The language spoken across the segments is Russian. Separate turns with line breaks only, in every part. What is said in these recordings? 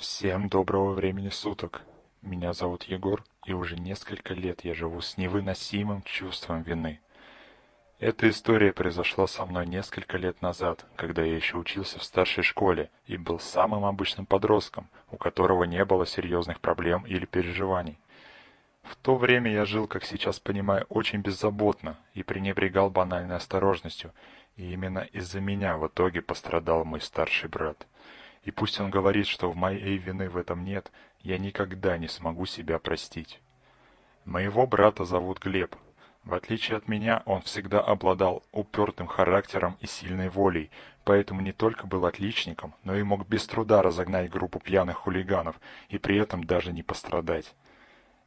Всем доброго времени суток. Меня зовут Егор, и уже несколько лет я живу с невыносимым чувством вины. Эта история произошла со мной несколько лет назад, когда я еще учился в старшей школе и был самым обычным подростком, у которого не было серьезных проблем или переживаний. В то время я жил, как сейчас понимаю, очень беззаботно и пренебрегал банальной осторожностью, и именно из-за меня в итоге пострадал мой старший брат. И пусть он говорит, что в моей вины в этом нет, я никогда не смогу себя простить. Моего брата зовут Глеб. В отличие от меня, он всегда обладал упертым характером и сильной волей, поэтому не только был отличником, но и мог без труда разогнать группу пьяных хулиганов и при этом даже не пострадать.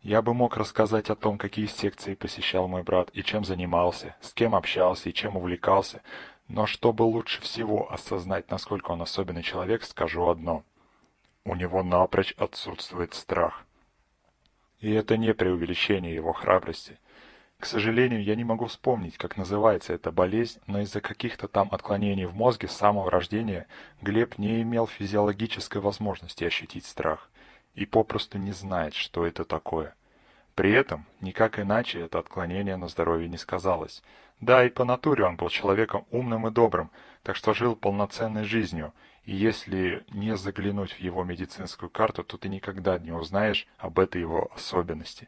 Я бы мог рассказать о том, какие секции посещал мой брат и чем занимался, с кем общался и чем увлекался, но чтобы лучше всего осознать, насколько он особенный человек, скажу одно. У него напрочь отсутствует страх. И это не преувеличение его храбрости. К сожалению, я не могу вспомнить, как называется эта болезнь, но из-за каких-то там отклонений в мозге с самого рождения Глеб не имел физиологической возможности ощутить страх и попросту не знает, что это такое. При этом никак иначе это отклонение на здоровье не сказалось. Да, и по натуре он был человеком умным и добрым, так что жил полноценной жизнью, и если не заглянуть в его медицинскую карту, то ты никогда не узнаешь об этой его особенности.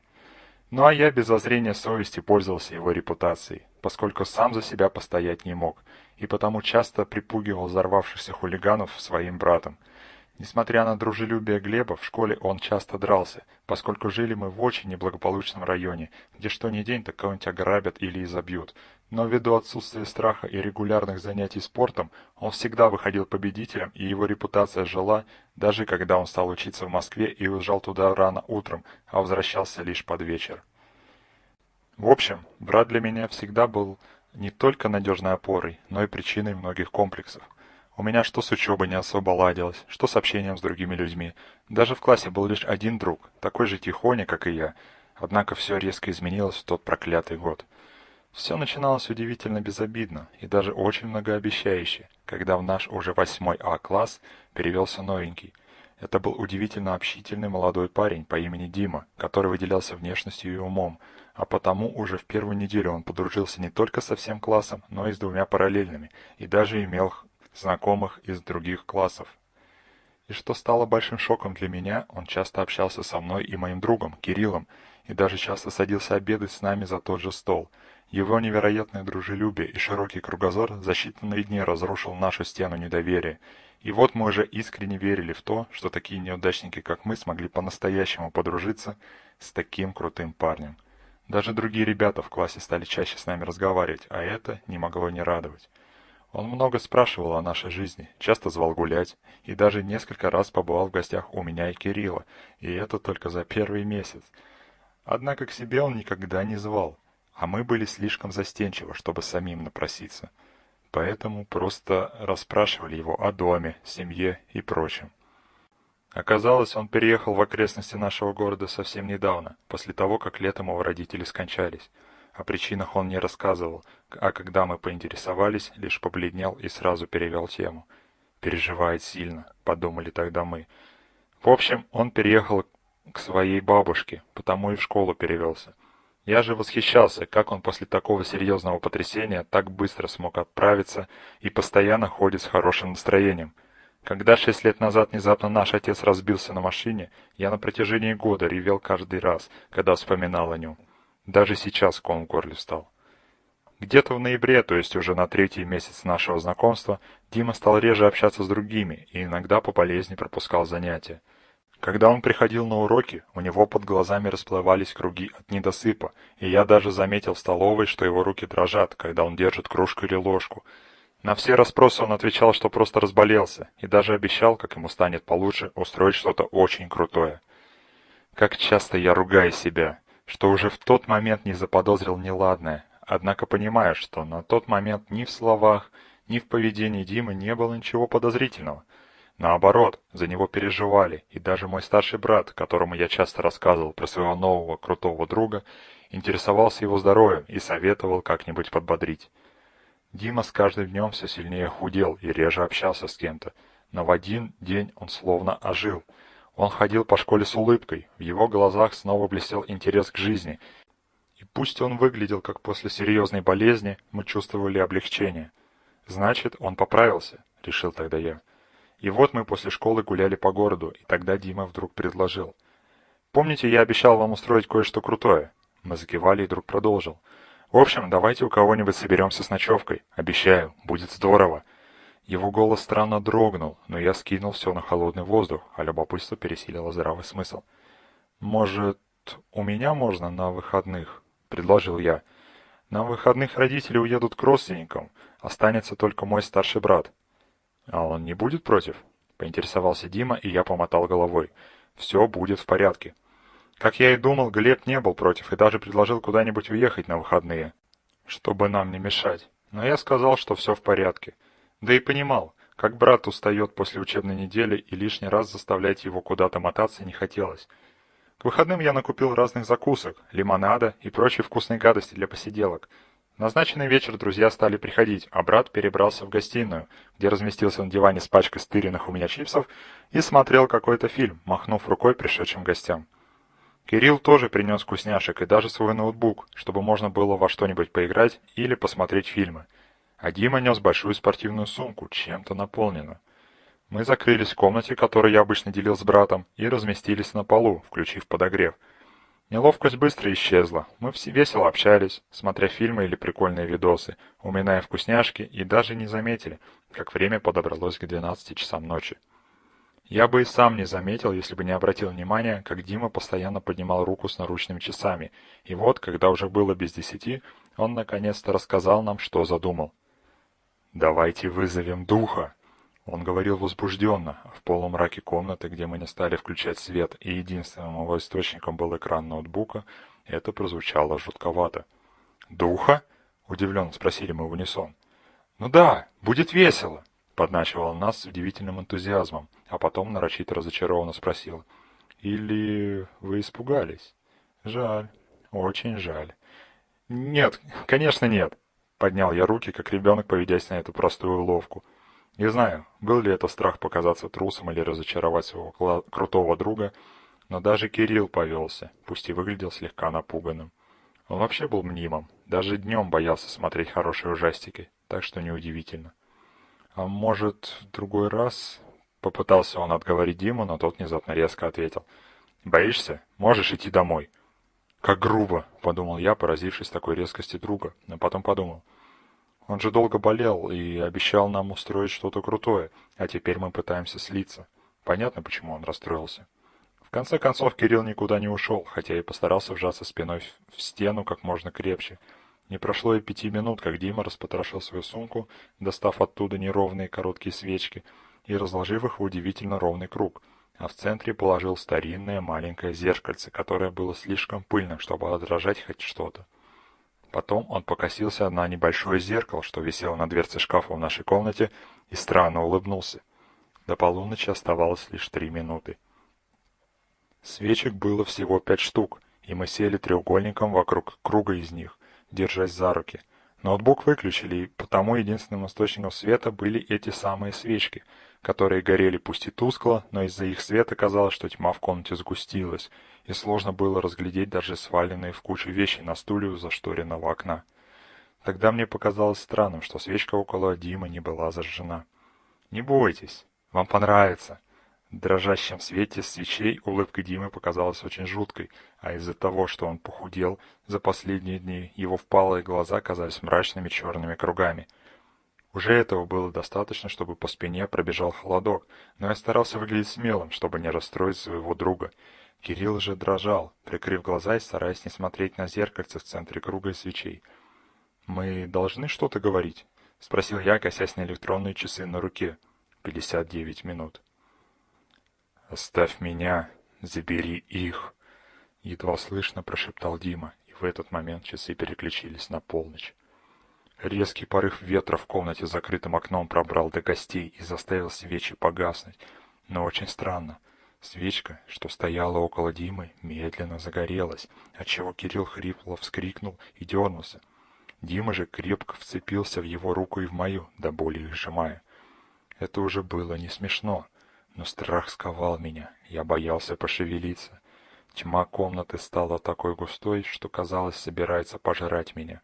Ну а я без зазрения совести пользовался его репутацией, поскольку сам за себя постоять не мог, и потому часто припугивал взорвавшихся хулиганов своим братом – Несмотря на дружелюбие Глеба, в школе он часто дрался, поскольку жили мы в очень неблагополучном районе, где что ни день, так кого-нибудь ограбят или изобьют. Но ввиду отсутствия страха и регулярных занятий спортом, он всегда выходил победителем, и его репутация жила, даже когда он стал учиться в Москве и уезжал туда рано утром, а возвращался лишь под вечер. В общем, брат для меня всегда был не только надежной опорой, но и причиной многих комплексов. У меня что с учебой не особо ладилось, что с общением с другими людьми. Даже в классе был лишь один друг, такой же тихоня, как и я. Однако все резко изменилось в тот проклятый год. Все начиналось удивительно безобидно и даже очень многообещающе, когда в наш уже восьмой А-класс перевелся новенький. Это был удивительно общительный молодой парень по имени Дима, который выделялся внешностью и умом, а потому уже в первую неделю он подружился не только со всем классом, но и с двумя параллельными, и даже имел знакомых из других классов. И что стало большим шоком для меня, он часто общался со мной и моим другом, Кириллом, и даже часто садился обедать с нами за тот же стол. Его невероятное дружелюбие и широкий кругозор за считанные дни разрушил нашу стену недоверия. И вот мы уже искренне верили в то, что такие неудачники, как мы, смогли по-настоящему подружиться с таким крутым парнем. Даже другие ребята в классе стали чаще с нами разговаривать, а это не могло не радовать. Он много спрашивал о нашей жизни, часто звал гулять и даже несколько раз побывал в гостях у меня и Кирилла, и это только за первый месяц. Однако к себе он никогда не звал, а мы были слишком застенчивы, чтобы самим напроситься. Поэтому просто расспрашивали его о доме, семье и прочем. Оказалось, он переехал в окрестности нашего города совсем недавно, после того, как летом его родители скончались. О причинах он не рассказывал, а когда мы поинтересовались, лишь побледнел и сразу перевел тему. «Переживает сильно», — подумали тогда мы. В общем, он переехал к своей бабушке, потому и в школу перевелся. Я же восхищался, как он после такого серьезного потрясения так быстро смог отправиться и постоянно ходит с хорошим настроением. Когда шесть лет назад внезапно наш отец разбился на машине, я на протяжении года ревел каждый раз, когда вспоминал о нем. Даже сейчас ком в горле встал. Где-то в ноябре, то есть уже на третий месяц нашего знакомства, Дима стал реже общаться с другими и иногда по болезни пропускал занятия. Когда он приходил на уроки, у него под глазами расплывались круги от недосыпа, и я даже заметил в столовой, что его руки дрожат, когда он держит кружку или ложку. На все расспросы он отвечал, что просто разболелся, и даже обещал, как ему станет получше, устроить что-то очень крутое. Как часто я ругаю себя, что уже в тот момент не заподозрил неладное, однако понимаю, что на тот момент ни в словах, ни в поведении Димы не было ничего подозрительного. Наоборот, за него переживали, и даже мой старший брат, которому я часто рассказывал про своего нового крутого друга, интересовался его здоровьем и советовал как-нибудь подбодрить. Дима с каждым днем все сильнее худел и реже общался с кем-то, но в один день он словно ожил – Он ходил по школе с улыбкой, в его глазах снова блестел интерес к жизни. И пусть он выглядел как после серьезной болезни, мы чувствовали облегчение. «Значит, он поправился», — решил тогда я. И вот мы после школы гуляли по городу, и тогда Дима вдруг предложил. «Помните, я обещал вам устроить кое-что крутое?» Мы закивали, и друг продолжил. «В общем, давайте у кого-нибудь соберемся с ночевкой. Обещаю, будет здорово». Его голос странно дрогнул, но я скинул все на холодный воздух, а любопытство пересилило здравый смысл. «Может, у меня можно на выходных?» — предложил я. «На выходных родители уедут к родственникам, останется только мой старший брат». «А он не будет против?» — поинтересовался Дима, и я помотал головой. «Все будет в порядке». Как я и думал, Глеб не был против и даже предложил куда-нибудь уехать на выходные, чтобы нам не мешать. Но я сказал, что все в порядке. Да и понимал, как брат устает после учебной недели и лишний раз заставлять его куда-то мотаться не хотелось. К выходным я накупил разных закусок, лимонада и прочей вкусной гадости для посиделок. назначенный вечер друзья стали приходить, а брат перебрался в гостиную, где разместился на диване с пачкой стыренных у меня чипсов и смотрел какой-то фильм, махнув рукой пришедшим гостям. Кирилл тоже принес вкусняшек и даже свой ноутбук, чтобы можно было во что-нибудь поиграть или посмотреть фильмы а Дима нес большую спортивную сумку, чем-то наполненную. Мы закрылись в комнате, которую я обычно делил с братом, и разместились на полу, включив подогрев. Неловкость быстро исчезла. Мы все весело общались, смотря фильмы или прикольные видосы, уминая вкусняшки и даже не заметили, как время подобралось к 12 часам ночи. Я бы и сам не заметил, если бы не обратил внимания, как Дима постоянно поднимал руку с наручными часами. И вот, когда уже было без десяти, он наконец-то рассказал нам, что задумал. «Давайте вызовем духа!» Он говорил возбужденно. В полумраке комнаты, где мы не стали включать свет, и единственным его источником был экран ноутбука, это прозвучало жутковато. «Духа?» — удивленно спросили мы в унисон. «Ну да, будет весело!» — подначивал нас с удивительным энтузиазмом, а потом нарочито разочарованно спросил. «Или вы испугались?» «Жаль, очень жаль». «Нет, конечно нет!» Поднял я руки, как ребенок, поведясь на эту простую уловку. Не знаю, был ли это страх показаться трусом или разочаровать своего крутого друга, но даже Кирилл повелся, пусть и выглядел слегка напуганным. Он вообще был мнимым, даже днем боялся смотреть хорошие ужастики, так что неудивительно. «А может, в другой раз?» Попытался он отговорить Диму, но тот внезапно резко ответил. «Боишься? Можешь идти домой». «Как грубо!» — подумал я, поразившись такой резкости друга, но потом подумал. Он же долго болел и обещал нам устроить что-то крутое, а теперь мы пытаемся слиться. Понятно, почему он расстроился. В конце концов, Кирилл никуда не ушел, хотя и постарался вжаться спиной в стену как можно крепче. Не прошло и пяти минут, как Дима распотрошил свою сумку, достав оттуда неровные короткие свечки и разложив их в удивительно ровный круг — а в центре положил старинное маленькое зеркальце, которое было слишком пыльным, чтобы отражать хоть что-то. Потом он покосился на небольшое зеркало, что висело на дверце шкафа в нашей комнате, и странно улыбнулся. До полуночи оставалось лишь три минуты. Свечек было всего пять штук, и мы сели треугольником вокруг круга из них, держась за руки. Ноутбук выключили, и потому единственным источником света были эти самые свечки — которые горели пусть и тускло, но из-за их света казалось, что тьма в комнате сгустилась, и сложно было разглядеть даже сваленные в кучу вещи на стуле у зашторенного окна. Тогда мне показалось странным, что свечка около Димы не была зажжена. «Не бойтесь, вам понравится!» Дрожащем свете свечей улыбка Димы показалась очень жуткой, а из-за того, что он похудел за последние дни, его впалые глаза казались мрачными черными кругами — уже этого было достаточно, чтобы по спине пробежал холодок, но я старался выглядеть смелым, чтобы не расстроить своего друга. Кирилл же дрожал, прикрыв глаза и стараясь не смотреть на зеркальце в центре круга свечей. «Мы должны что-то говорить?» — спросил я, косясь на электронные часы на руке. «Пятьдесят девять минут». «Оставь меня, забери их!» — едва слышно прошептал Дима, и в этот момент часы переключились на полночь. Резкий порыв ветра в комнате с закрытым окном пробрал до гостей и заставил свечи погаснуть. Но очень странно. Свечка, что стояла около Димы, медленно загорелась, отчего Кирилл хрипло вскрикнул и дернулся. Дима же крепко вцепился в его руку и в мою, до боли их сжимая. Это уже было не смешно. Но страх сковал меня, я боялся пошевелиться. Тьма комнаты стала такой густой, что, казалось, собирается пожрать меня.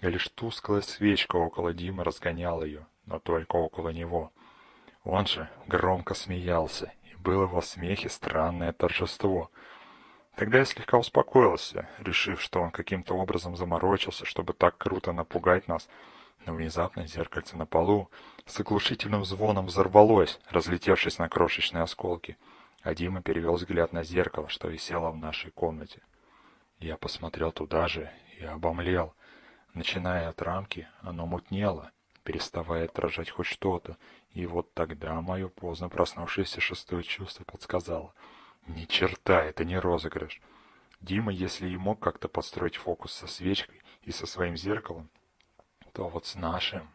И лишь тусклая свечка около Димы разгоняла ее, но только около него. Он же громко смеялся, и было в его смехе странное торжество. Тогда я слегка успокоился, решив, что он каким-то образом заморочился, чтобы так круто напугать нас. Но внезапно зеркальце на полу с оглушительным звоном взорвалось, разлетевшись на крошечные осколки а Дима перевел взгляд на зеркало, что висело в нашей комнате. Я посмотрел туда же и обомлел. Начиная от рамки, оно мутнело, переставая отражать хоть что-то, и вот тогда мое поздно проснувшееся шестое чувство подсказало. Ни черта, это не розыгрыш. Дима, если и мог как-то подстроить фокус со свечкой и со своим зеркалом, то вот с нашим...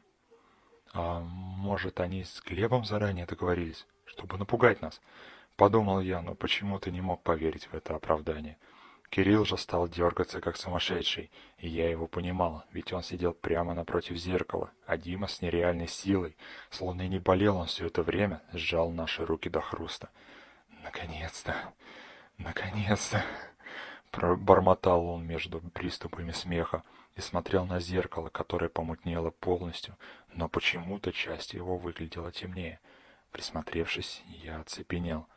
А может, они с Глебом заранее договорились, чтобы напугать нас? Подумал я, но почему-то не мог поверить в это оправдание. Кирилл же стал дергаться как сумасшедший, и я его понимал, ведь он сидел прямо напротив зеркала, а Дима с нереальной силой, словно и не болел он все это время, сжал наши руки до хруста. «Наконец-то! Наконец-то!» Пробормотал он между приступами смеха и смотрел на зеркало, которое помутнело полностью, но почему-то часть его выглядела темнее. Присмотревшись, я оцепенел.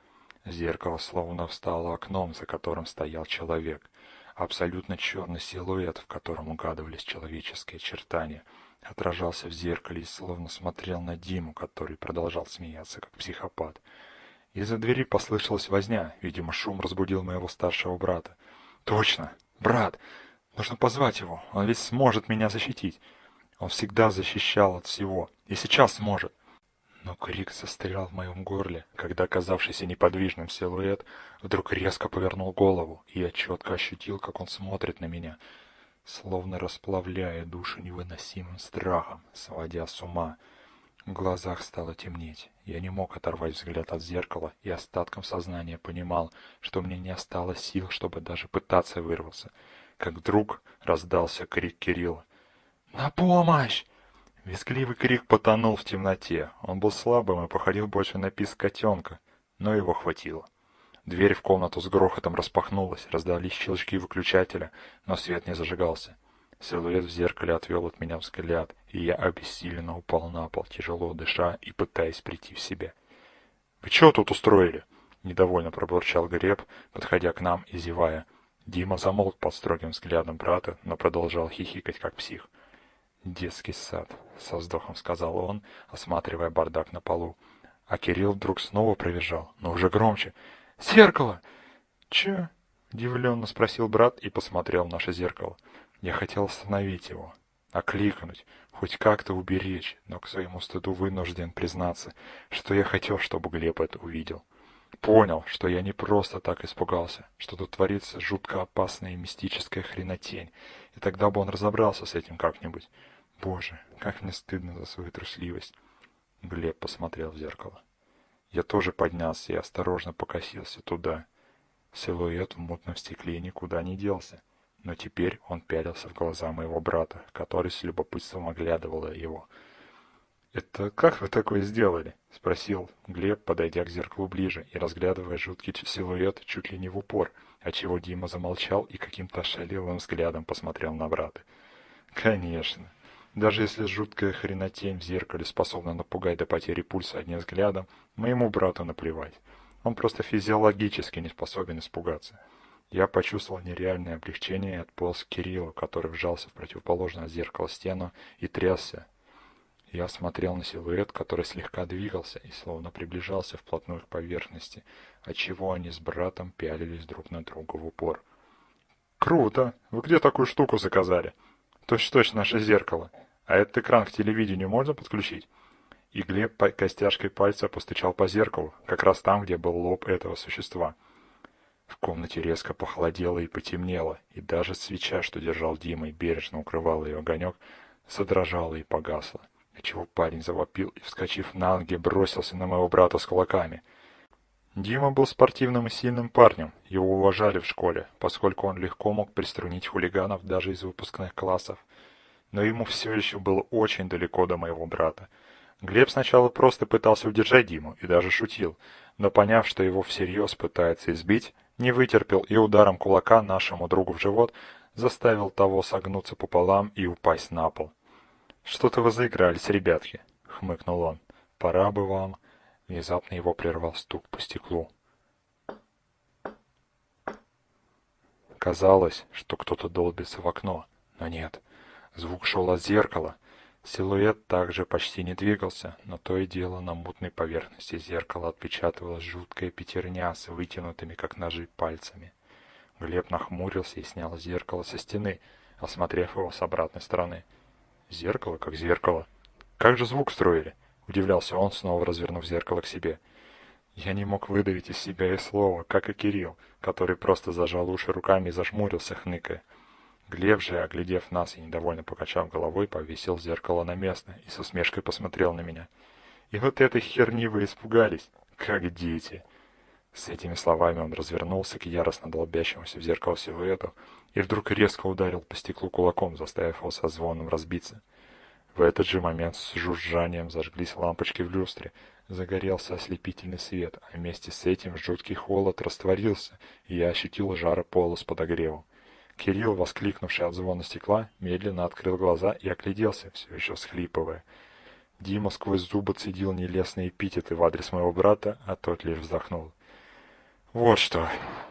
Зеркало словно встало окном, за которым стоял человек. Абсолютно черный силуэт, в котором угадывались человеческие очертания, отражался в зеркале и словно смотрел на Диму, который продолжал смеяться, как психопат. Из-за двери послышалась возня, видимо, шум разбудил моего старшего брата. «Точно! Брат! Нужно позвать его, он ведь сможет меня защитить!» Он всегда защищал от всего, и сейчас сможет. Но крик застрял в моем горле, когда оказавшийся неподвижным силуэт вдруг резко повернул голову, и я четко ощутил, как он смотрит на меня, словно расплавляя душу невыносимым страхом, сводя с ума. В глазах стало темнеть. Я не мог оторвать взгляд от зеркала и остатком сознания понимал, что мне не осталось сил, чтобы даже пытаться вырваться. Как вдруг раздался крик Кирилла. «На помощь!» Визгливый крик потонул в темноте. Он был слабым и походил больше на писк котенка, но его хватило. Дверь в комнату с грохотом распахнулась, раздались щелчки выключателя, но свет не зажигался. Силуэт в зеркале отвел от меня взгляд, и я обессиленно упал на пол, тяжело дыша и пытаясь прийти в себя. «Вы что тут устроили?» — недовольно пробурчал Греб, подходя к нам и зевая. Дима замолк под строгим взглядом брата, но продолжал хихикать, как псих. «Детский сад», — со вздохом сказал он, осматривая бардак на полу. А Кирилл вдруг снова провизжал, но уже громче. «Зеркало!» «Че?» — удивленно спросил брат и посмотрел в наше зеркало. Я хотел остановить его, окликнуть, хоть как-то уберечь, но к своему стыду вынужден признаться, что я хотел, чтобы Глеб это увидел. Понял, что я не просто так испугался, что тут творится жутко опасная и мистическая хренотень, и тогда бы он разобрался с этим как-нибудь. Боже, как мне стыдно за свою трусливость. Глеб посмотрел в зеркало. Я тоже поднялся и осторожно покосился туда. Силуэт в мутном стекле никуда не делся, но теперь он пялился в глаза моего брата, который с любопытством оглядывал его. «Это как вы такое сделали?» — спросил Глеб, подойдя к зеркалу ближе и разглядывая жуткий силуэт чуть ли не в упор, отчего Дима замолчал и каким-то ошалелым взглядом посмотрел на брата. «Конечно. Даже если жуткая хренотень в зеркале способна напугать до потери пульса одним взглядом, моему брату наплевать. Он просто физиологически не способен испугаться. Я почувствовал нереальное облегчение и отполз к Кириллу, который вжался в противоположное зеркало стену и трясся. Я смотрел на силуэт, который слегка двигался и словно приближался вплотную к поверхности, отчего они с братом пялились друг на друга в упор. «Круто! Вы где такую штуку заказали?» «Точно-точно наше зеркало!» А этот экран к телевидению можно подключить? И Глеб по костяшкой пальца постучал по зеркалу, как раз там, где был лоб этого существа. В комнате резко похолодело и потемнело, и даже свеча, что держал Дима и бережно укрывал ее огонек, задрожала и погасла, отчего парень завопил и, вскочив на ноги, бросился на моего брата с кулаками. Дима был спортивным и сильным парнем, его уважали в школе, поскольку он легко мог приструнить хулиганов даже из выпускных классов, но ему все еще было очень далеко до моего брата. Глеб сначала просто пытался удержать Диму и даже шутил, но поняв, что его всерьез пытается избить, не вытерпел и ударом кулака нашему другу в живот заставил того согнуться пополам и упасть на пол. «Что-то вы заигрались, ребятки», — хмыкнул он. «Пора бы вам...» Внезапно его прервал стук по стеклу. Казалось, что кто-то долбится в окно, но нет. Звук шел от зеркала. Силуэт также почти не двигался, но то и дело на мутной поверхности зеркала отпечатывалась жуткая пятерня с вытянутыми, как ножи, пальцами. Глеб нахмурился и снял зеркало со стены, осмотрев его с обратной стороны. Зеркало как зеркало. Как же звук строили? Удивлялся он, снова развернув зеркало к себе. Я не мог выдавить из себя и слова, как и Кирилл, который просто зажал уши руками и зажмурился, хныкая. Глеб же, оглядев нас и недовольно покачав головой, повесил зеркало на место и со смешкой посмотрел на меня. «И вот этой херни вы испугались, как дети!» С этими словами он развернулся к яростно долбящемуся в зеркало силуэту и вдруг резко ударил по стеклу кулаком, заставив его со звоном разбиться. В этот же момент с жужжанием зажглись лампочки в люстре, загорелся ослепительный свет, а вместе с этим жуткий холод растворился, и я ощутил жара пола с подогревом. Кирилл, воскликнувший от звона стекла, медленно открыл глаза и огляделся, все еще схлипывая. Дима сквозь зубы цедил нелестные эпитеты в адрес моего брата, а тот лишь вздохнул. «Вот что,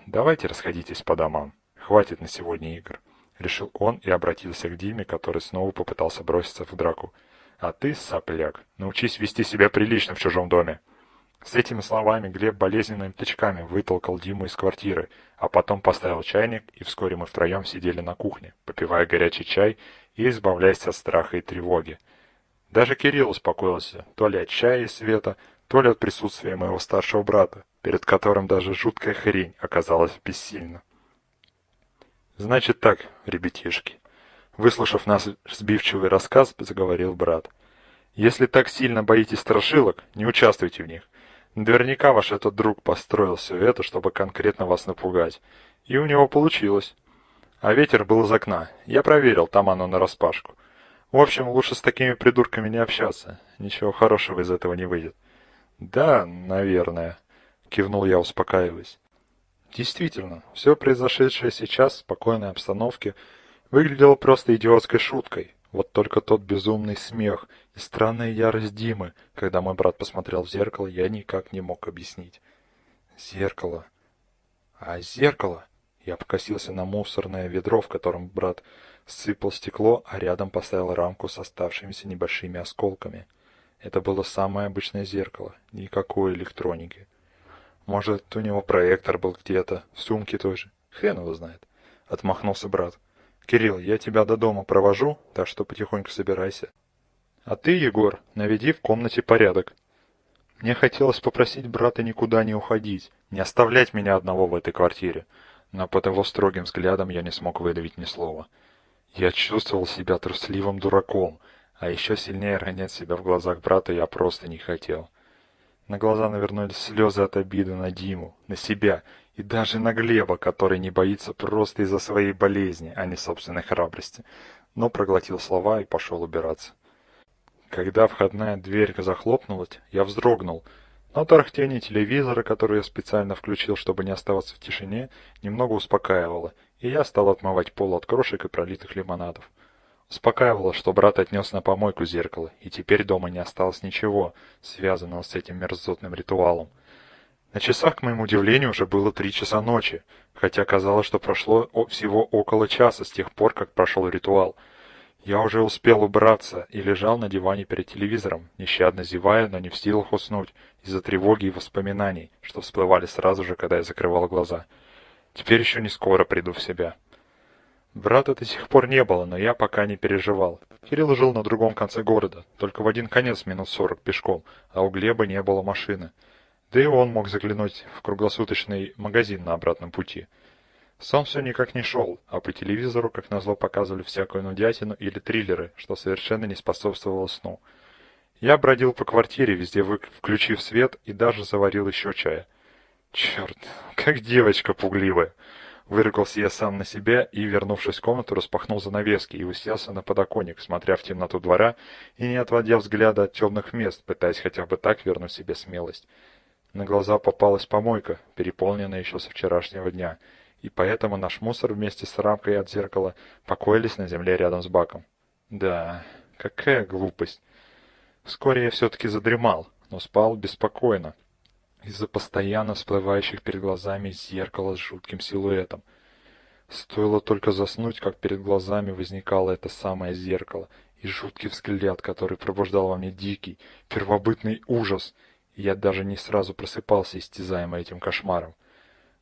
давайте расходитесь по домам. Хватит на сегодня игр», — решил он и обратился к Диме, который снова попытался броситься в драку. «А ты, сопляк, научись вести себя прилично в чужом доме». С этими словами Глеб болезненными тычками вытолкал Диму из квартиры, а потом поставил чайник, и вскоре мы втроем сидели на кухне, попивая горячий чай и избавляясь от страха и тревоги. Даже Кирилл успокоился, то ли от чая и света, то ли от присутствия моего старшего брата, перед которым даже жуткая хрень оказалась бессильна. «Значит так, ребятишки», — выслушав нас сбивчивый рассказ, заговорил брат. «Если так сильно боитесь страшилок, не участвуйте в них. Наверняка ваш этот друг построил все это, чтобы конкретно вас напугать. И у него получилось. А ветер был из окна. Я проверил, там оно нараспашку. В общем, лучше с такими придурками не общаться. Ничего хорошего из этого не выйдет. Да, наверное, кивнул я, успокаиваясь. Действительно, все произошедшее сейчас в спокойной обстановке выглядело просто идиотской шуткой. Вот только тот безумный смех и странная ярость Димы, когда мой брат посмотрел в зеркало, я никак не мог объяснить. Зеркало. А зеркало? Я покосился на мусорное ведро, в котором брат сыпал стекло, а рядом поставил рамку с оставшимися небольшими осколками. Это было самое обычное зеркало, никакой электроники. Может, у него проектор был где-то, в сумке тоже. Хрен его знает. Отмахнулся брат. Кирилл, я тебя до дома провожу, так что потихоньку собирайся. А ты, Егор, наведи в комнате порядок. Мне хотелось попросить брата никуда не уходить, не оставлять меня одного в этой квартире, но под его строгим взглядом я не смог выдавить ни слова. Я чувствовал себя трусливым дураком, а еще сильнее ронять себя в глазах брата я просто не хотел. На глаза навернулись слезы от обиды на Диму, на себя и даже на Глеба, который не боится просто из-за своей болезни, а не собственной храбрости, но проглотил слова и пошел убираться. Когда входная дверь захлопнулась, я вздрогнул, но тарахтение телевизора, который я специально включил, чтобы не оставаться в тишине, немного успокаивало, и я стал отмывать пол от крошек и пролитых лимонадов. Успокаивало, что брат отнес на помойку зеркало, и теперь дома не осталось ничего, связанного с этим мерзотным ритуалом. На часах, к моему удивлению, уже было три часа ночи, хотя казалось, что прошло всего около часа с тех пор, как прошел ритуал. Я уже успел убраться и лежал на диване перед телевизором, нещадно зевая, но не в силах уснуть, из-за тревоги и воспоминаний, что всплывали сразу же, когда я закрывал глаза. Теперь еще не скоро приду в себя. Брата до сих пор не было, но я пока не переживал. Кирилл жил на другом конце города, только в один конец минут сорок пешком, а у Глеба не было машины. Да и он мог заглянуть в круглосуточный магазин на обратном пути. Сон все никак не шел, а по телевизору, как назло, показывали всякую нудятину или триллеры, что совершенно не способствовало сну. Я бродил по квартире, везде включив свет, и даже заварил еще чая. Черт, как девочка пугливая. Выругался я сам на себя и, вернувшись в комнату, распахнул занавески и уселся на подоконник, смотря в темноту двора и не отводя взгляда от темных мест, пытаясь хотя бы так вернуть себе смелость. На глаза попалась помойка, переполненная еще со вчерашнего дня, и поэтому наш мусор вместе с рамкой от зеркала покоились на земле рядом с баком. Да, какая глупость. Вскоре я все-таки задремал, но спал беспокойно, из-за постоянно всплывающих перед глазами зеркала с жутким силуэтом. Стоило только заснуть, как перед глазами возникало это самое зеркало, и жуткий взгляд, который пробуждал во мне дикий, первобытный ужас, я даже не сразу просыпался, истязаемый этим кошмаром.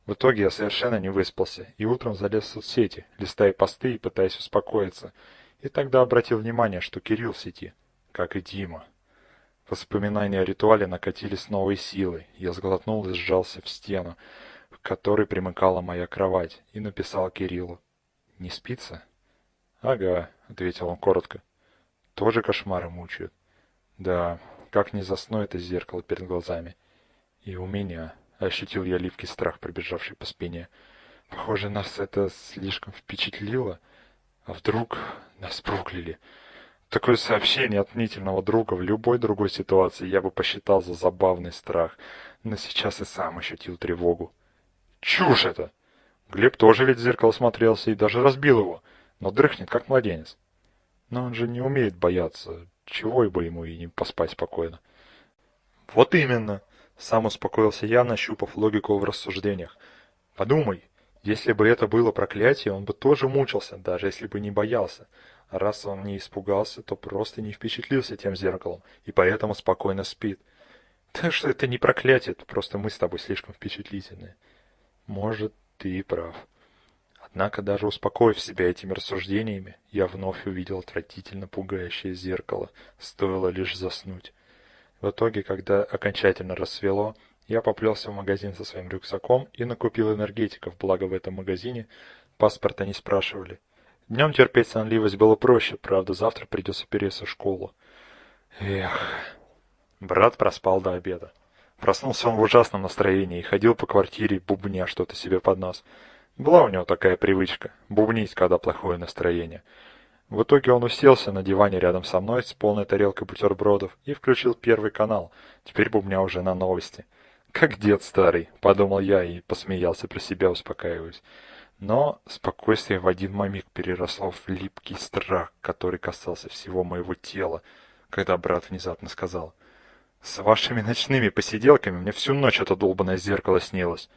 В итоге я совершенно не выспался, и утром залез в соцсети, листая посты и пытаясь успокоиться, и тогда обратил внимание, что Кирилл в сети, как и Дима. Воспоминания о ритуале накатились с новой силой. Я сглотнул и сжался в стену, к которой примыкала моя кровать, и написал Кириллу. «Не спится?» «Ага», — ответил он коротко. «Тоже кошмары мучают?» «Да, как не засну это зеркало перед глазами?» «И у меня», — ощутил я липкий страх, пробежавший по спине. «Похоже, нас это слишком впечатлило. А вдруг нас прокляли?» Такое сообщение от мнительного друга в любой другой ситуации я бы посчитал за забавный страх, но сейчас и сам ощутил тревогу. Чушь это! Глеб тоже ведь в зеркало смотрелся и даже разбил его, но дрыхнет, как младенец. Но он же не умеет бояться, чего бы ему и не поспать спокойно. Вот именно! Сам успокоился я, нащупав логику в рассуждениях. Подумай, если бы это было проклятие, он бы тоже мучился, даже если бы не боялся. Раз он не испугался, то просто не впечатлился тем зеркалом, и поэтому спокойно спит. Так что это не проклятие, это просто мы с тобой слишком впечатлительные. Может, ты и прав. Однако даже успокоив себя этими рассуждениями, я вновь увидел отвратительно пугающее зеркало, стоило лишь заснуть. В итоге, когда окончательно рассвело, я поплелся в магазин со своим рюкзаком и накупил энергетиков, благо в этом магазине паспорта не спрашивали. Днем терпеть сонливость было проще, правда, завтра придется переться в школу. Эх. Брат проспал до обеда. Проснулся он в ужасном настроении и ходил по квартире, бубня что-то себе под нос. Была у него такая привычка — бубнить, когда плохое настроение. В итоге он уселся на диване рядом со мной с полной тарелкой бутербродов и включил первый канал, теперь бубня уже на новости. «Как дед старый», — подумал я и посмеялся про себя, успокаиваясь. Но спокойствие в один момент переросло в липкий страх, который касался всего моего тела, когда брат внезапно сказал, «С вашими ночными посиделками мне всю ночь это долбанное зеркало снилось».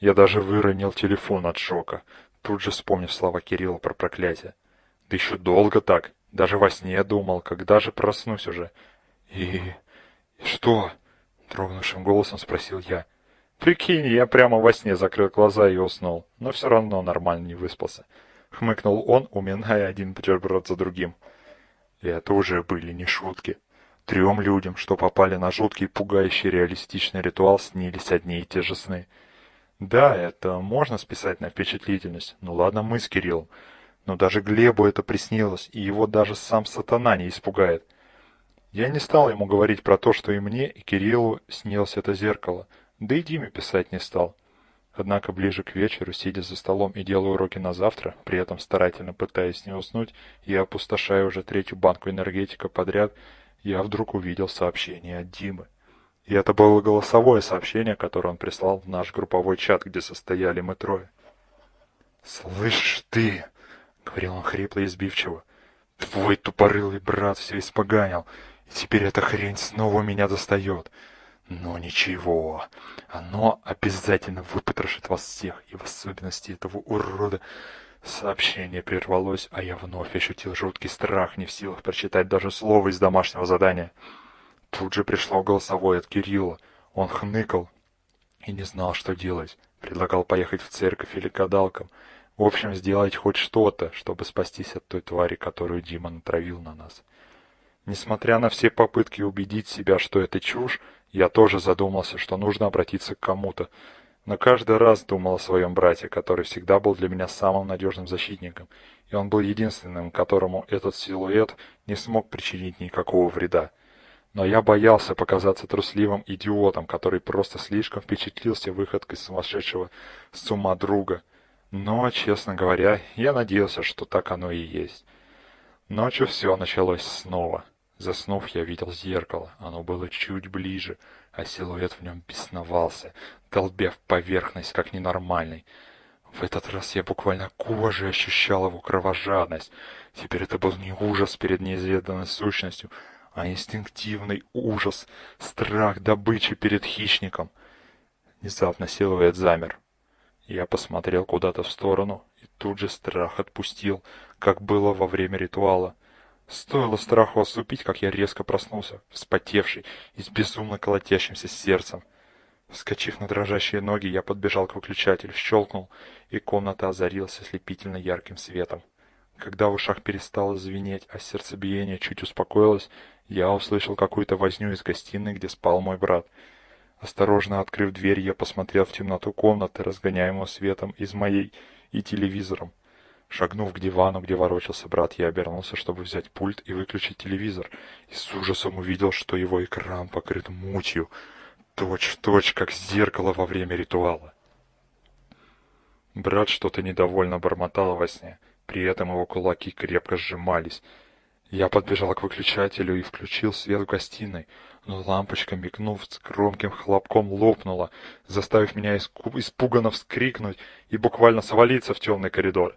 Я даже выронил телефон от шока, тут же вспомнив слова Кирилла про проклятие. Да еще долго так, даже во сне думал, когда же проснусь уже. «И... и что?» — дрогнувшим голосом спросил я. — Прикинь, я прямо во сне закрыл глаза и уснул, но все равно нормально не выспался. Хмыкнул он, уминая один бутерброд за другим. И это уже были не шутки. Трем людям, что попали на жуткий, пугающий реалистичный ритуал, снились одни и те же сны. Да, это можно списать на впечатлительность. Ну ладно, мы с Кириллом. Но даже Глебу это приснилось, и его даже сам сатана не испугает. Я не стал ему говорить про то, что и мне, и Кириллу снилось это зеркало — да и Диме писать не стал. Однако ближе к вечеру, сидя за столом и делая уроки на завтра, при этом старательно пытаясь не уснуть и опустошая уже третью банку энергетика подряд, я вдруг увидел сообщение от Димы. И это было голосовое сообщение, которое он прислал в наш групповой чат, где состояли мы трое. «Слышь ты!» — говорил он хрипло и избивчиво. «Твой тупорылый брат все испоганил, и теперь эта хрень снова меня достает. Но ничего, оно обязательно выпотрошит вас всех, и в особенности этого урода. Сообщение прервалось, а я вновь ощутил жуткий страх, не в силах прочитать даже слово из домашнего задания. Тут же пришло голосовое от Кирилла. Он хныкал и не знал, что делать. Предлагал поехать в церковь или к гадалкам. В общем, сделать хоть что-то, чтобы спастись от той твари, которую Дима натравил на нас. Несмотря на все попытки убедить себя, что это чушь, я тоже задумался, что нужно обратиться к кому-то. Но каждый раз думал о своем брате, который всегда был для меня самым надежным защитником, и он был единственным, которому этот силуэт не смог причинить никакого вреда. Но я боялся показаться трусливым идиотом, который просто слишком впечатлился выходкой сумасшедшего с ума друга. Но, честно говоря, я надеялся, что так оно и есть. Ночью все началось снова. Заснув, я видел зеркало. Оно было чуть ближе, а силуэт в нем бесновался, долбя в поверхность, как ненормальный. В этот раз я буквально кожей ощущал его кровожадность. Теперь это был не ужас перед неизведанной сущностью, а инстинктивный ужас, страх добычи перед хищником. Внезапно силуэт замер. Я посмотрел куда-то в сторону, и тут же страх отпустил, как было во время ритуала. Стоило страху отступить, как я резко проснулся, вспотевший и с безумно колотящимся сердцем. Вскочив на дрожащие ноги, я подбежал к выключателю, щелкнул, и комната озарилась ослепительно ярким светом. Когда в ушах перестало звенеть, а сердцебиение чуть успокоилось, я услышал какую-то возню из гостиной, где спал мой брат — Осторожно открыв дверь, я посмотрел в темноту комнаты, разгоняемую светом из моей и телевизором. Шагнув к дивану, где ворочался брат, я обернулся, чтобы взять пульт и выключить телевизор, и с ужасом увидел, что его экран покрыт мутью, точь-в-точь, точь, как зеркало во время ритуала. Брат что-то недовольно бормотал во сне, при этом его кулаки крепко сжимались. Я подбежал к выключателю и включил свет в гостиной, но лампочка, мигнув с громким хлопком, лопнула, заставив меня испуганно вскрикнуть и буквально свалиться в темный коридор.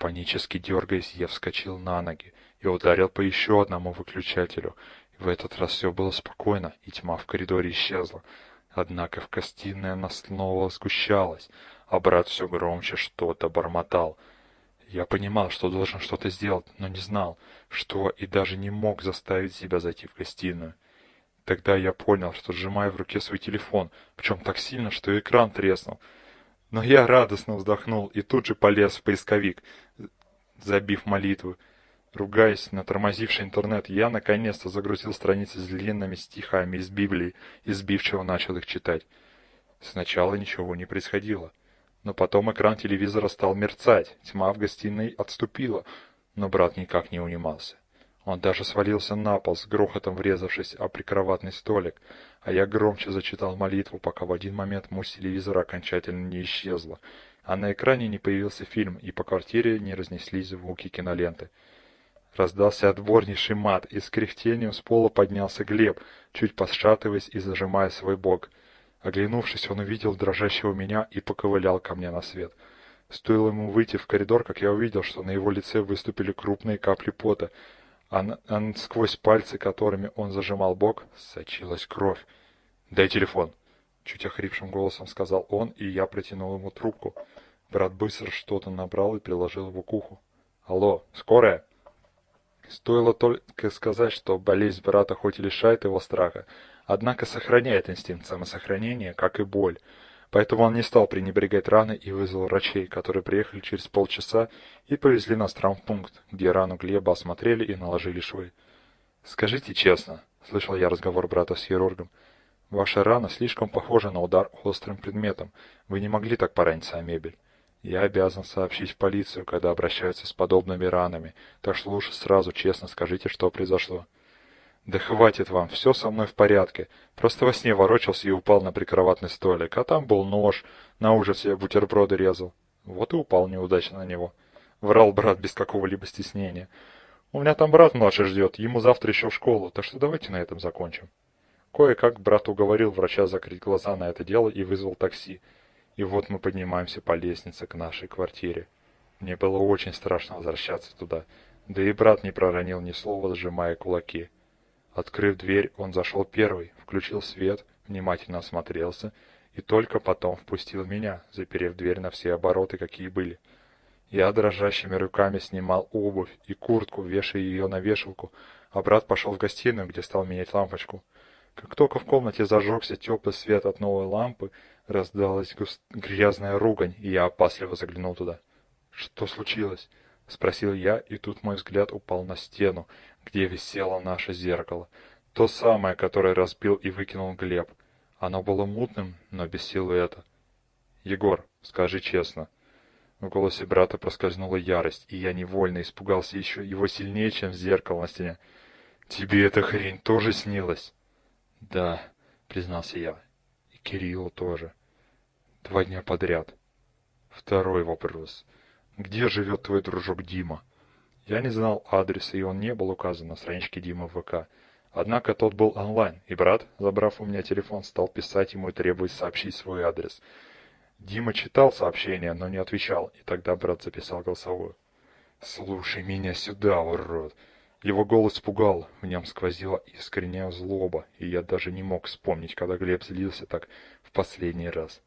Панически дергаясь, я вскочил на ноги и ударил по еще одному выключателю. В этот раз все было спокойно, и тьма в коридоре исчезла. Однако в гостиной она снова сгущалась, а брат все громче что-то бормотал. Я понимал, что должен что-то сделать, но не знал, что и даже не мог заставить себя зайти в гостиную. Тогда я понял, что сжимаю в руке свой телефон, причем так сильно, что экран треснул. Но я радостно вздохнул и тут же полез в поисковик, забив молитву. Ругаясь на тормозивший интернет, я наконец-то загрузил страницы с длинными стихами из Библии и сбивчиво начал их читать. Сначала ничего не происходило. Но потом экран телевизора стал мерцать, тьма в гостиной отступила, но брат никак не унимался. Он даже свалился на пол, с грохотом врезавшись о прикроватный столик, а я громче зачитал молитву, пока в один момент мусь телевизора окончательно не исчезла, а на экране не появился фильм, и по квартире не разнеслись звуки киноленты. Раздался отборнейший мат, и с кряхтением с пола поднялся Глеб, чуть пошатываясь и зажимая свой бок. Оглянувшись, он увидел дрожащего меня и поковылял ко мне на свет. Стоило ему выйти в коридор, как я увидел, что на его лице выступили крупные капли пота, а, а сквозь пальцы, которыми он зажимал бок, сочилась кровь. «Дай телефон!» — чуть охрипшим голосом сказал он, и я протянул ему трубку. Брат быстро что-то набрал и приложил его к уху. «Алло, скорая?» Стоило только сказать, что болезнь брата хоть и лишает его страха, однако сохраняет инстинкт самосохранения, как и боль. Поэтому он не стал пренебрегать раной и вызвал врачей, которые приехали через полчаса и повезли нас в травмпункт, где рану Глеба осмотрели и наложили швы. «Скажите честно», — слышал я разговор брата с хирургом, — «ваша рана слишком похожа на удар острым предметом. Вы не могли так пораниться о мебель. Я обязан сообщить в полицию, когда обращаются с подобными ранами, так что лучше сразу честно скажите, что произошло». «Да хватит вам, все со мной в порядке. Просто во сне ворочался и упал на прикроватный столик, а там был нож, на ужас я бутерброды резал. Вот и упал неудачно на него». Врал брат без какого-либо стеснения. «У меня там брат младший ждет, ему завтра еще в школу, так что давайте на этом закончим». Кое-как брат уговорил врача закрыть глаза на это дело и вызвал такси. И вот мы поднимаемся по лестнице к нашей квартире. Мне было очень страшно возвращаться туда, да и брат не проронил ни слова, сжимая кулаки. Открыв дверь, он зашел первый, включил свет, внимательно осмотрелся и только потом впустил меня, заперев дверь на все обороты, какие были. Я дрожащими руками снимал обувь и куртку, вешая ее на вешалку, а брат пошел в гостиную, где стал менять лампочку. Как только в комнате зажегся теплый свет от новой лампы, раздалась грязная ругань, и я опасливо заглянул туда. «Что случилось?» — спросил я, и тут мой взгляд упал на стену, где висело наше зеркало. То самое, которое разбил и выкинул Глеб. Оно было мутным, но без силуэта. «Егор, скажи честно». В голосе брата проскользнула ярость, и я невольно испугался еще его сильнее, чем зеркало на стене. «Тебе эта хрень тоже снилась?» «Да», — признался я. «И Кириллу тоже. Два дня подряд». Второй вопрос. Где живет твой дружок Дима? Я не знал адреса, и он не был указан на страничке Димы в ВК. Однако тот был онлайн, и брат, забрав у меня телефон, стал писать ему и требовать сообщить свой адрес. Дима читал сообщение, но не отвечал, и тогда брат записал голосовую. «Слушай меня сюда, урод!» Его голос пугал, в нем сквозила искренняя злоба, и я даже не мог вспомнить, когда Глеб злился так в последний раз.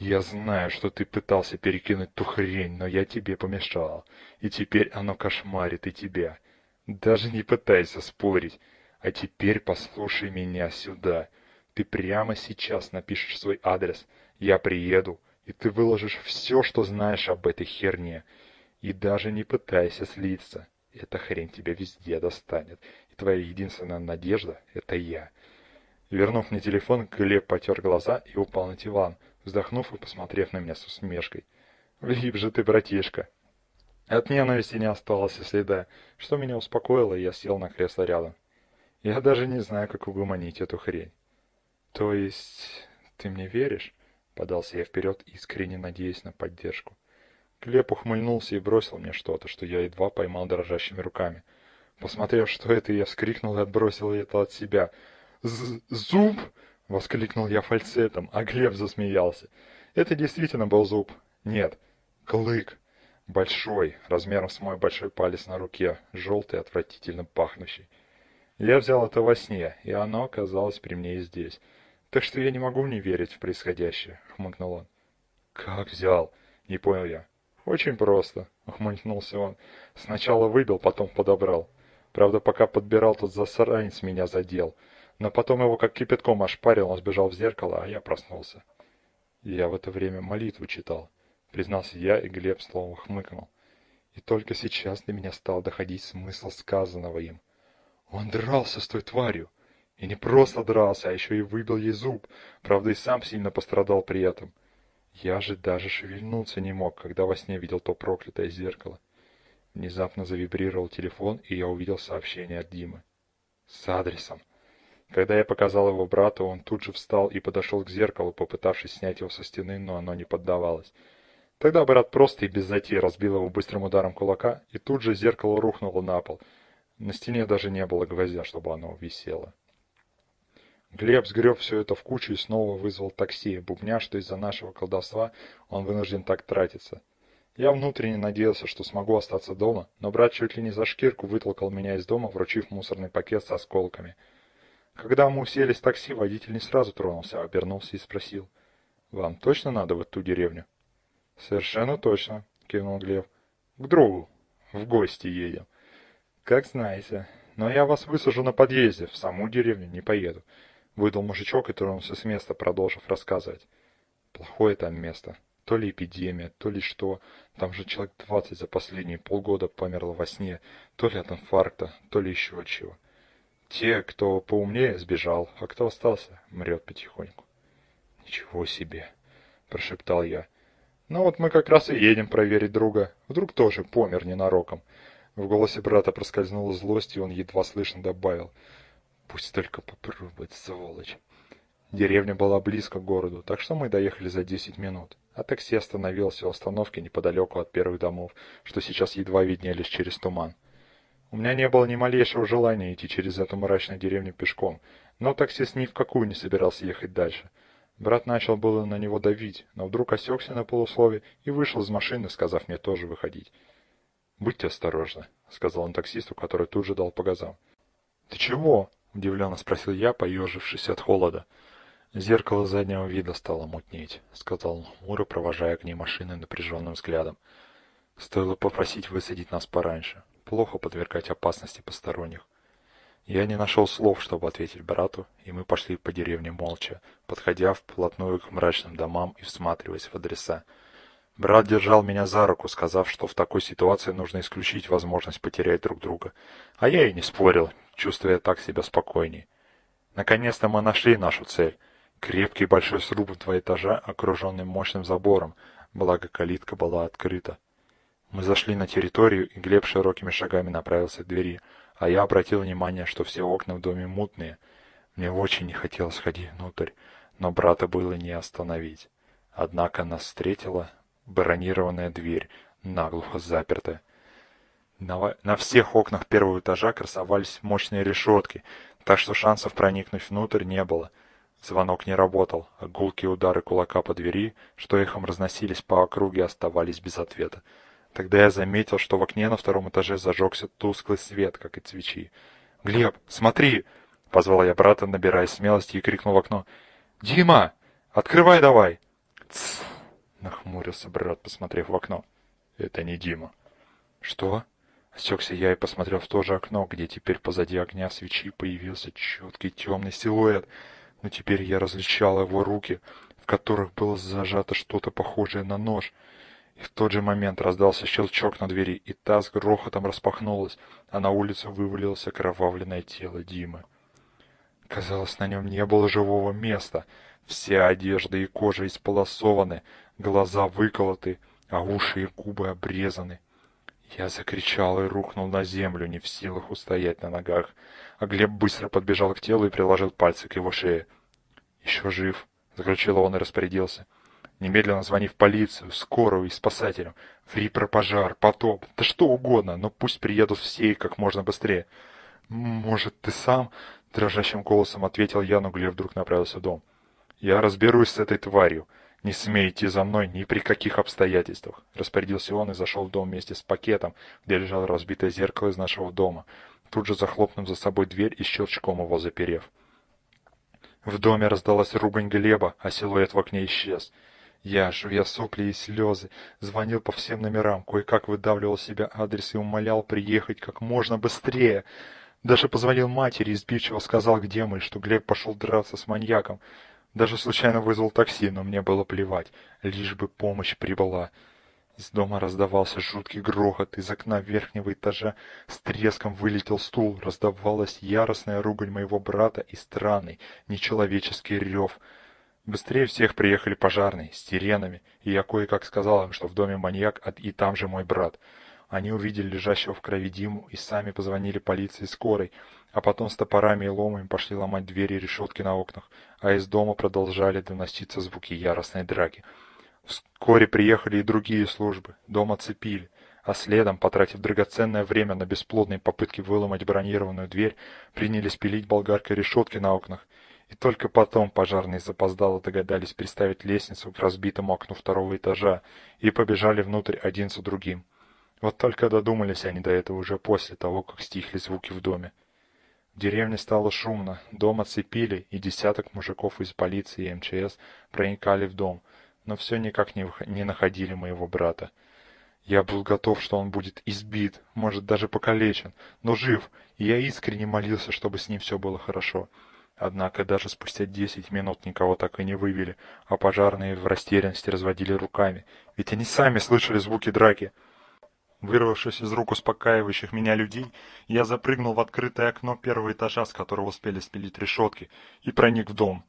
Я знаю, что ты пытался перекинуть ту хрень, но я тебе помешал. И теперь оно кошмарит и тебя. Даже не пытайся спорить. А теперь послушай меня сюда. Ты прямо сейчас напишешь свой адрес. Я приеду, и ты выложишь все, что знаешь об этой херне. И даже не пытайся слиться. Эта хрень тебя везде достанет. И твоя единственная надежда — это я. Вернув мне телефон, Глеб потер глаза и упал на диван — вздохнув и посмотрев на меня с усмешкой. «Влип же ты, братишка!» От ненависти не осталось и следа, что меня успокоило, и я сел на кресло рядом. Я даже не знаю, как угомонить эту хрень. «То есть ты мне веришь?» — подался я вперед, искренне надеясь на поддержку. Глеб ухмыльнулся и бросил мне что-то, что я едва поймал дрожащими руками. Посмотрев, что это, я вскрикнул и отбросил это от себя. «Зуб!» Воскликнул я фальцетом, а Глеб засмеялся. Это действительно был зуб. Нет, клык. Большой, размером с мой большой палец на руке, желтый, отвратительно пахнущий. Я взял это во сне, и оно оказалось при мне и здесь. Так что я не могу не верить в происходящее, хмыкнул он. Как взял? Не понял я. Очень просто, ухмыльнулся он. Сначала выбил, потом подобрал. Правда, пока подбирал, тот засранец меня задел. Но потом его как кипятком ошпарил, он сбежал в зеркало, а я проснулся. Я в это время молитву читал. Признался я, и Глеб словом хмыкнул. И только сейчас до меня стал доходить смысл сказанного им. Он дрался с той тварью. И не просто дрался, а еще и выбил ей зуб. Правда, и сам сильно пострадал при этом. Я же даже шевельнуться не мог, когда во сне видел то проклятое зеркало. Внезапно завибрировал телефон, и я увидел сообщение от Димы. С адресом. Когда я показал его брату, он тут же встал и подошел к зеркалу, попытавшись снять его со стены, но оно не поддавалось. Тогда брат просто и без затеи разбил его быстрым ударом кулака, и тут же зеркало рухнуло на пол. На стене даже не было гвоздя, чтобы оно висело. Глеб сгреб все это в кучу и снова вызвал такси, бубня, что из-за нашего колдовства он вынужден так тратиться. Я внутренне надеялся, что смогу остаться дома, но брат чуть ли не за шкирку вытолкал меня из дома, вручив мусорный пакет с осколками — когда мы уселись в такси, водитель не сразу тронулся, а обернулся и спросил. «Вам точно надо в эту деревню?» «Совершенно точно», — кивнул Глеб. «К другу. В гости едем». «Как знаете. Но я вас высажу на подъезде, в саму деревню не поеду», — выдал мужичок и тронулся с места, продолжив рассказывать. «Плохое там место. То ли эпидемия, то ли что. Там же человек двадцать за последние полгода померло во сне. То ли от инфаркта, то ли еще от чего». Те, кто поумнее, сбежал, а кто остался, мрет потихоньку. «Ничего себе!» — прошептал я. «Ну вот мы как раз и едем проверить друга. Вдруг тоже помер ненароком». В голосе брата проскользнула злость, и он едва слышно добавил. «Пусть только попробует, сволочь». Деревня была близко к городу, так что мы доехали за десять минут. А такси остановилось у остановки неподалеку от первых домов, что сейчас едва виднелись через туман. У меня не было ни малейшего желания идти через эту мрачную деревню пешком, но таксист ни в какую не собирался ехать дальше. Брат начал было на него давить, но вдруг осекся на полуслове и вышел из машины, сказав мне тоже выходить. «Будьте осторожны», — сказал он таксисту, который тут же дал по газам. «Ты чего?» — удивленно спросил я, поежившись от холода. «Зеркало заднего вида стало мутнеть», — сказал он хмуро, провожая к ней машины напряженным взглядом. «Стоило попросить высадить нас пораньше. Плохо подвергать опасности посторонних. Я не нашел слов, чтобы ответить брату, и мы пошли по деревне молча, подходя вплотную к мрачным домам и всматриваясь в адреса. Брат держал меня за руку, сказав, что в такой ситуации нужно исключить возможность потерять друг друга. А я и не спорил, чувствуя так себя спокойней. Наконец-то мы нашли нашу цель. Крепкий большой сруб в два этажа, окруженный мощным забором, благо калитка была открыта. Мы зашли на территорию, и Глеб широкими шагами направился к двери, а я обратил внимание, что все окна в доме мутные. Мне очень не хотелось ходить внутрь, но брата было не остановить. Однако нас встретила бронированная дверь, наглухо запертая. На, на всех окнах первого этажа красовались мощные решетки, так что шансов проникнуть внутрь не было. Звонок не работал, а гулкие удары кулака по двери, что эхом разносились по округе, оставались без ответа. Тогда я заметил, что в окне на втором этаже зажегся тусклый свет, как и свечи. «Глеб, смотри!» — позвал я брата, набирая смелости, и крикнул в окно. «Дима, открывай давай!» «Тсс!» — нахмурился брат, посмотрев в окно. «Это не Дима». «Что?» Осекся я и посмотрел в то же окно, где теперь позади огня свечи появился четкий темный силуэт. Но теперь я различал его руки, в которых было зажато что-то похожее на нож. И в тот же момент раздался щелчок на двери, и та с грохотом распахнулась, а на улицу вывалилось окровавленное тело Димы. Казалось, на нем не было живого места. Вся одежда и кожа исполосованы, глаза выколоты, а уши и губы обрезаны. Я закричал и рухнул на землю, не в силах устоять на ногах. А Глеб быстро подбежал к телу и приложил пальцы к его шее. «Еще жив», — заключил он и распорядился. «Немедленно звони в полицию, скорую и спасателям. Ври про пожар, потоп, да что угодно, но пусть приедут все и как можно быстрее». «Может, ты сам?» — дрожащим голосом ответил я, но Глеб вдруг направился в дом. «Я разберусь с этой тварью. «Не смей идти за мной ни при каких обстоятельствах», — распорядился он и зашел в дом вместе с пакетом, где лежало разбитое зеркало из нашего дома, тут же захлопнув за собой дверь и щелчком его заперев. В доме раздалась ругань Глеба, а силуэт в окне исчез. Я, жуя сопли и слезы, звонил по всем номерам, кое-как выдавливал себе адрес и умолял приехать как можно быстрее. Даже позвонил матери и сбивчиво сказал, где мы, что Глеб пошел драться с маньяком. Даже случайно вызвал такси, но мне было плевать, лишь бы помощь прибыла. Из дома раздавался жуткий грохот, из окна верхнего этажа с треском вылетел стул, раздавалась яростная ругань моего брата и странный, нечеловеческий рев. Быстрее всех приехали пожарные, с сиренами, и я кое-как сказал им, что в доме маньяк, и там же мой брат. Они увидели лежащего в крови Диму и сами позвонили полиции скорой, а потом с топорами и ломами пошли ломать двери и решетки на окнах, а из дома продолжали доноситься звуки яростной драки. Вскоре приехали и другие службы, дом оцепили, а следом, потратив драгоценное время на бесплодные попытки выломать бронированную дверь, принялись пилить болгаркой решетки на окнах, и только потом пожарные запоздало догадались приставить лестницу к разбитому окну второго этажа и побежали внутрь один за другим. Вот только додумались они до этого уже после того, как стихли звуки в доме. В деревне стало шумно, дом оцепили, и десяток мужиков из полиции и МЧС проникали в дом, но все никак не, не находили моего брата. Я был готов, что он будет избит, может даже покалечен, но жив, и я искренне молился, чтобы с ним все было хорошо. Однако даже спустя десять минут никого так и не вывели, а пожарные в растерянности разводили руками, ведь они сами слышали звуки драки. Вырвавшись из рук успокаивающих меня людей, я запрыгнул в открытое окно первого этажа, с которого успели спилить решетки, и проник в дом.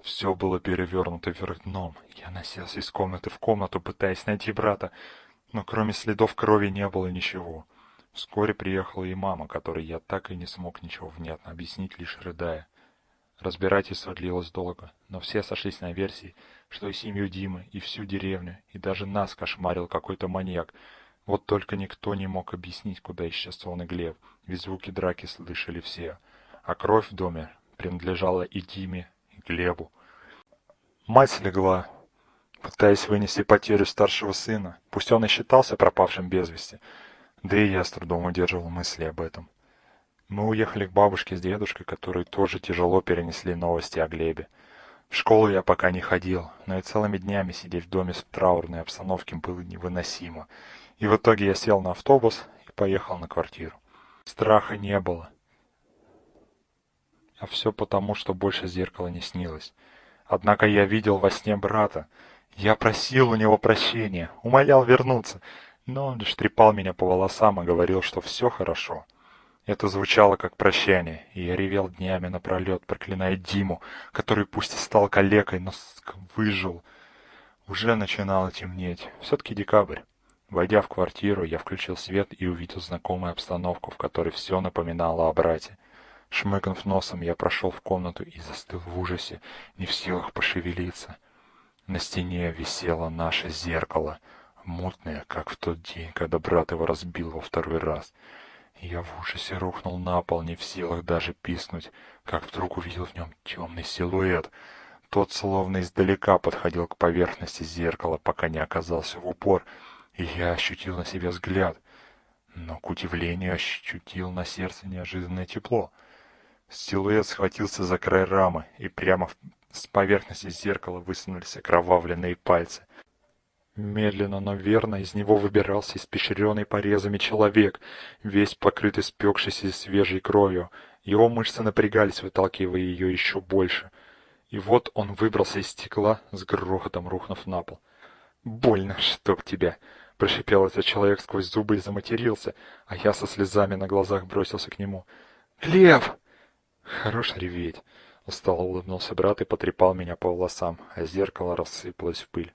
Все было перевернуто вверх дном. Я носился из комнаты в комнату, пытаясь найти брата, но кроме следов крови не было ничего. Вскоре приехала и мама, которой я так и не смог ничего внятно объяснить, лишь рыдая. Разбирательство длилось долго, но все сошлись на версии, что и семью Димы, и всю деревню, и даже нас кошмарил какой-то маньяк, вот только никто не мог объяснить, куда исчез он и Глеб, ведь звуки драки слышали все. А кровь в доме принадлежала и Диме, и Глебу. Мать легла, пытаясь вынести потерю старшего сына, пусть он и считался пропавшим без вести, да и я с трудом удерживал мысли об этом. Мы уехали к бабушке с дедушкой, которые тоже тяжело перенесли новости о Глебе. В школу я пока не ходил, но и целыми днями сидеть в доме с траурной обстановки было невыносимо, и в итоге я сел на автобус и поехал на квартиру. Страха не было. А все потому, что больше зеркала не снилось. Однако я видел во сне брата. Я просил у него прощения, умолял вернуться, но он лишь трепал меня по волосам и говорил, что все хорошо. Это звучало как прощание, и я ревел днями напролет, проклиная Диму, который пусть и стал калекой, но выжил. Уже начинало темнеть. Все-таки декабрь. Войдя в квартиру, я включил свет и увидел знакомую обстановку, в которой все напоминало о брате. Шмыгнув носом, я прошел в комнату и застыл в ужасе, не в силах пошевелиться. На стене висело наше зеркало, мутные, как в тот день, когда брат его разбил во второй раз. Я в ужасе рухнул на пол, не в силах даже писнуть, как вдруг увидел в нем темный силуэт. Тот словно издалека подходил к поверхности зеркала, пока не оказался в упор, и я ощутил на себе взгляд. Но, к удивлению, ощутил на сердце неожиданное тепло. Силуэт схватился за край рамы, и прямо с поверхности зеркала высунулись окровавленные пальцы. Медленно, но верно из него выбирался испещренный порезами человек, весь покрытый спекшейся свежей кровью. Его мышцы напрягались, выталкивая ее еще больше. И вот он выбрался из стекла, с грохотом рухнув на пол. «Больно, чтоб тебя!» — прошипел этот человек сквозь зубы и заматерился, а я со слезами на глазах бросился к нему. «Лев!» «Хорош реветь!» — устало улыбнулся брат и потрепал меня по волосам, а зеркало рассыпалось в пыль.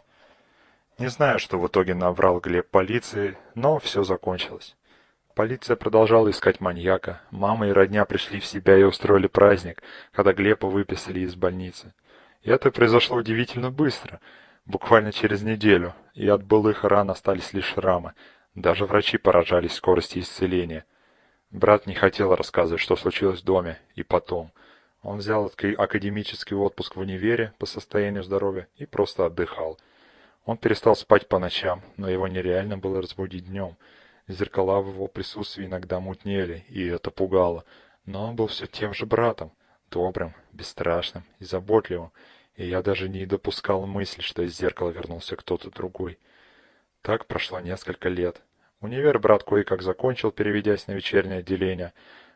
Не знаю, что в итоге наврал Глеб полиции, но все закончилось. Полиция продолжала искать маньяка. Мама и родня пришли в себя и устроили праздник, когда Глеба выписали из больницы. И это произошло удивительно быстро, буквально через неделю, и от былых ран остались лишь шрамы. Даже врачи поражались скорости исцеления. Брат не хотел рассказывать, что случилось в доме, и потом. Он взял академический отпуск в универе по состоянию здоровья и просто отдыхал. Он перестал спать по ночам, но его нереально было разбудить днем. Зеркала в его присутствии иногда мутнели, и это пугало. Но он был все тем же братом, добрым, бесстрашным и заботливым, и я даже не допускал мысли, что из зеркала вернулся кто-то другой. Так прошло несколько лет. Универ брат кое-как закончил, переведясь на вечернее отделение.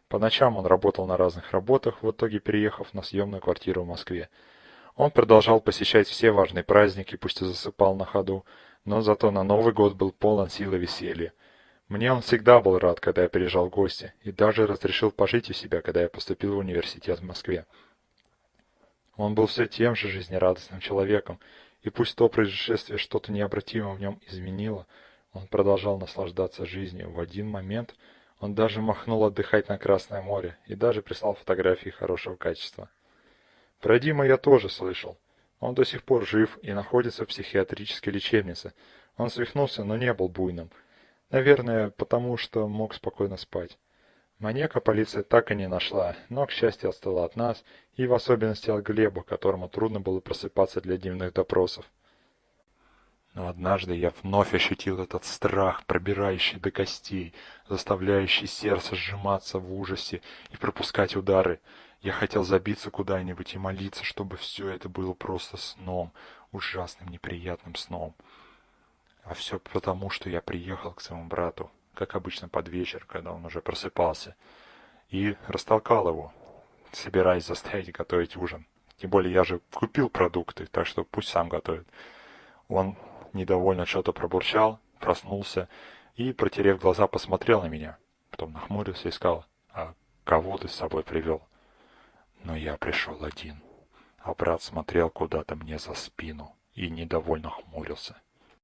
По ночам он работал на разных работах, в итоге переехав на съемную квартиру в Москве. Он продолжал посещать все важные праздники, пусть и засыпал на ходу, но зато на Новый год был полон сил и веселья. Мне он всегда был рад, когда я приезжал в гости, и даже разрешил пожить у себя, когда я поступил в университет в Москве. Он был все тем же жизнерадостным человеком, и пусть то происшествие что-то необратимо в нем изменило, он продолжал наслаждаться жизнью. В один момент он даже махнул отдыхать на Красное море и даже прислал фотографии хорошего качества. Про Дима я тоже слышал. Он до сих пор жив и находится в психиатрической лечебнице. Он свихнулся, но не был буйным. Наверное, потому что мог спокойно спать. Маньяка полиция так и не нашла, но, к счастью, отстала от нас, и в особенности от Глеба, которому трудно было просыпаться для дневных допросов. Но однажды я вновь ощутил этот страх, пробирающий до костей, заставляющий сердце сжиматься в ужасе и пропускать удары. Я хотел забиться куда-нибудь и молиться, чтобы все это было просто сном, ужасным неприятным сном. А все потому, что я приехал к своему брату, как обычно под вечер, когда он уже просыпался, и растолкал его, собираясь заставить готовить ужин. Тем более я же купил продукты, так что пусть сам готовит. Он недовольно что-то пробурчал, проснулся и, протерев глаза, посмотрел на меня. Потом нахмурился и сказал, а кого ты с собой привел? Но я пришел один, а брат смотрел куда-то мне за спину и недовольно хмурился.